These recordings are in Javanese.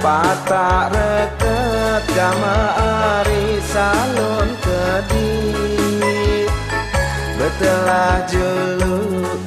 patak reket gama ari salon kedi betelah julu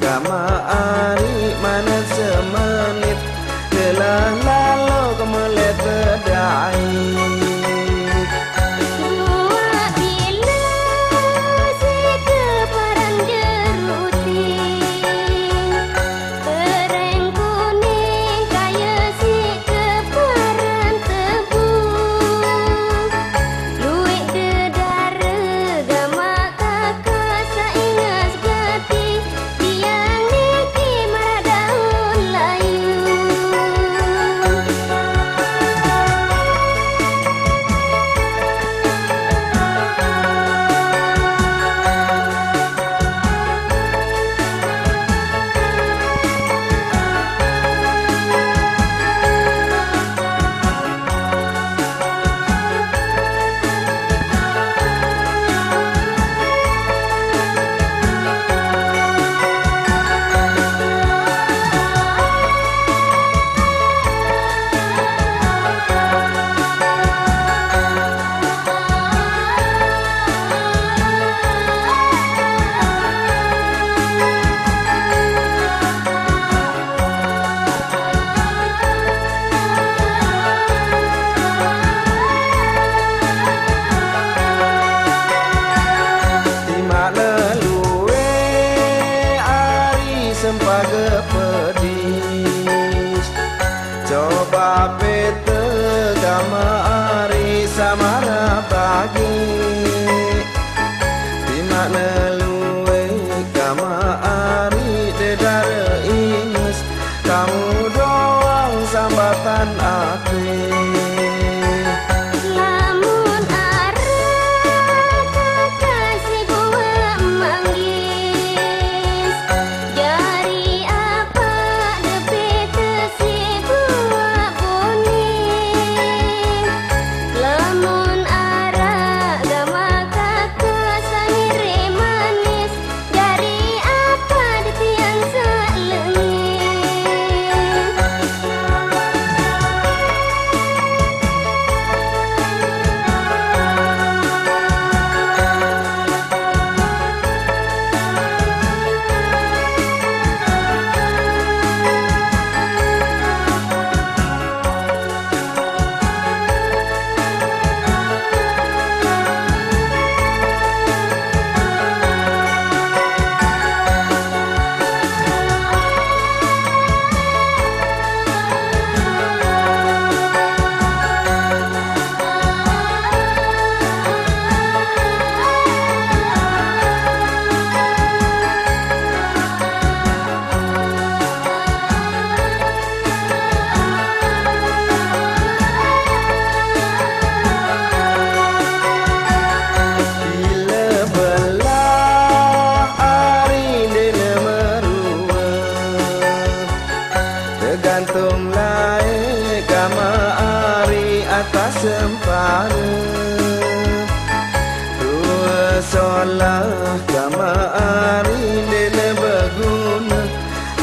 sempaga pedis Coba pete gama ari samara pagi Di mana luwe gama ari dedare inges Kamu doang sambatan aku atas sempana Tua solah kama ari dele baguna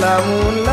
Lamun